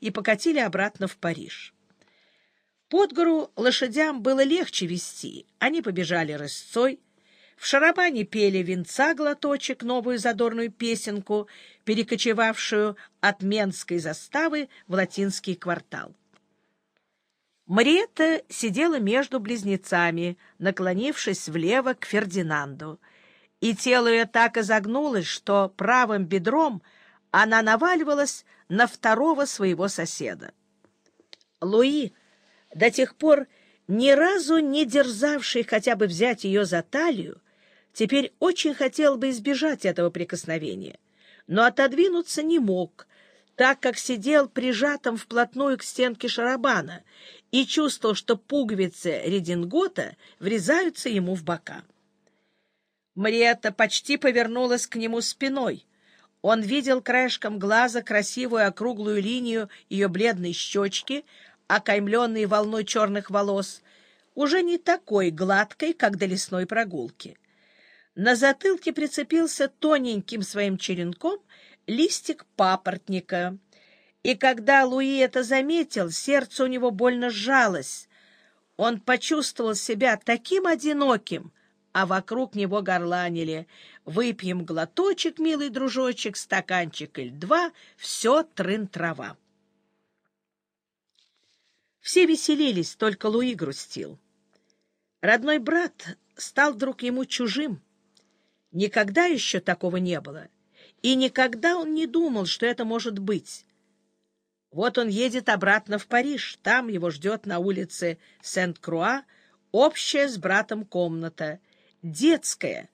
и покатили обратно в Париж. Под гору лошадям было легче вести, они побежали рысцой, в шарабане пели венца глоточек, новую задорную песенку, перекочевавшую от Менской заставы в латинский квартал. Мариетта сидела между близнецами, наклонившись влево к Фердинанду, и тело ее так изогнулось, что правым бедром она наваливалась на второго своего соседа. Луи, до тех пор ни разу не дерзавший хотя бы взять ее за талию, теперь очень хотел бы избежать этого прикосновения, но отодвинуться не мог, так как сидел прижатым вплотную к стенке шарабана и чувствовал, что пуговицы редингота врезаются ему в бока. Мариетта почти повернулась к нему спиной. Он видел краешком глаза красивую округлую линию ее бледной щечки, окаймленной волной черных волос, уже не такой гладкой, как до лесной прогулки. На затылке прицепился тоненьким своим черенком листик папоротника. И когда Луи это заметил, сердце у него больно сжалось. Он почувствовал себя таким одиноким, а вокруг него горланили. «Выпьем глоточек, милый дружочек, стаканчик или два, все трын-трава». Все веселились, только Луи грустил. Родной брат стал вдруг ему чужим. Никогда еще такого не было. И никогда он не думал, что это может быть. Вот он едет обратно в Париж. Там его ждет на улице Сент-Круа общая с братом комната, детская,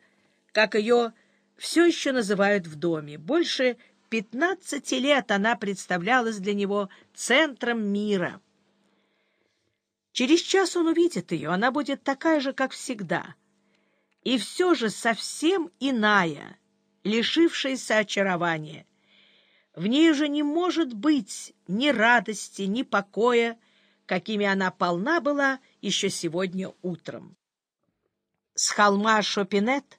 как ее все еще называют в доме. Больше пятнадцати лет она представлялась для него центром мира. Через час он увидит ее, она будет такая же, как всегда — и все же совсем иная, лишившаяся очарования. В ней уже не может быть ни радости, ни покоя, какими она полна была еще сегодня утром. С холма Шопинет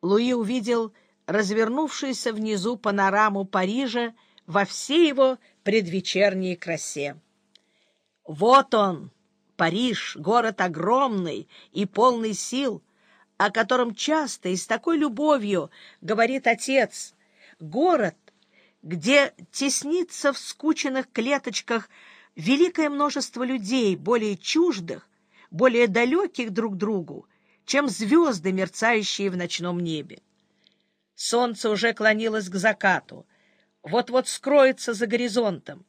Луи увидел развернувшуюся внизу панораму Парижа во всей его предвечерней красе. Вот он, Париж, город огромный и полный сил, о котором часто и с такой любовью говорит отец, город, где теснится в скученных клеточках великое множество людей, более чуждых, более далеких друг другу, чем звезды, мерцающие в ночном небе. Солнце уже клонилось к закату, вот-вот скроется за горизонтом,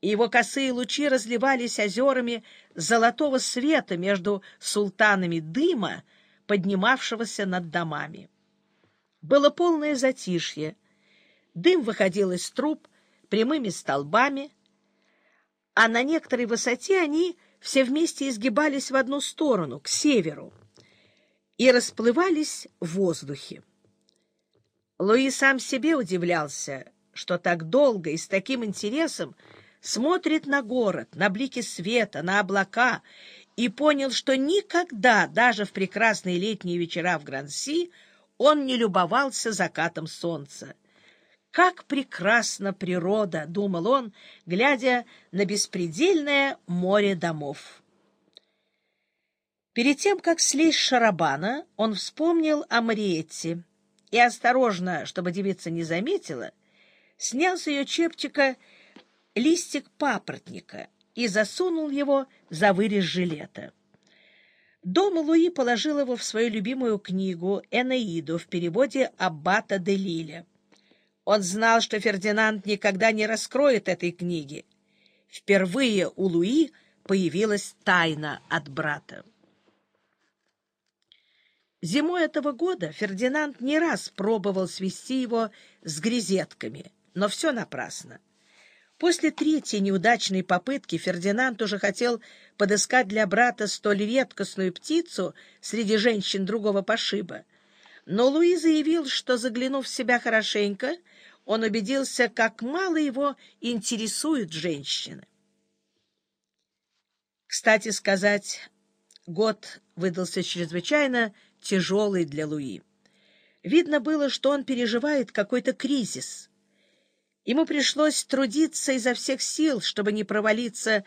и его косые лучи разливались озерами золотого света между султанами дыма, поднимавшегося над домами. Было полное затишье. Дым выходил из труб прямыми столбами, а на некоторой высоте они все вместе изгибались в одну сторону, к северу, и расплывались в воздухе. Луи сам себе удивлялся, что так долго и с таким интересом смотрит на город, на блики света, на облака и понял, что никогда, даже в прекрасные летние вечера в Гранси, он не любовался закатом солнца. «Как прекрасна природа!» — думал он, глядя на беспредельное море домов. Перед тем, как слезть шарабана, он вспомнил о Мариетте и, осторожно, чтобы девица не заметила, снял с ее чепчика листик папоротника — и засунул его за вырез жилета. Дома Луи положил его в свою любимую книгу «Энеиду» в переводе Аббата де Лиля. Он знал, что Фердинанд никогда не раскроет этой книги. Впервые у Луи появилась тайна от брата. Зимой этого года Фердинанд не раз пробовал свести его с грезетками, но все напрасно. После третьей неудачной попытки Фердинанд уже хотел подыскать для брата столь редкостную птицу среди женщин другого пошиба. Но Луи заявил, что, заглянув в себя хорошенько, он убедился, как мало его интересуют женщины. Кстати сказать, год выдался чрезвычайно тяжелый для Луи. Видно было, что он переживает какой-то кризис — Ему пришлось трудиться изо всех сил, чтобы не провалиться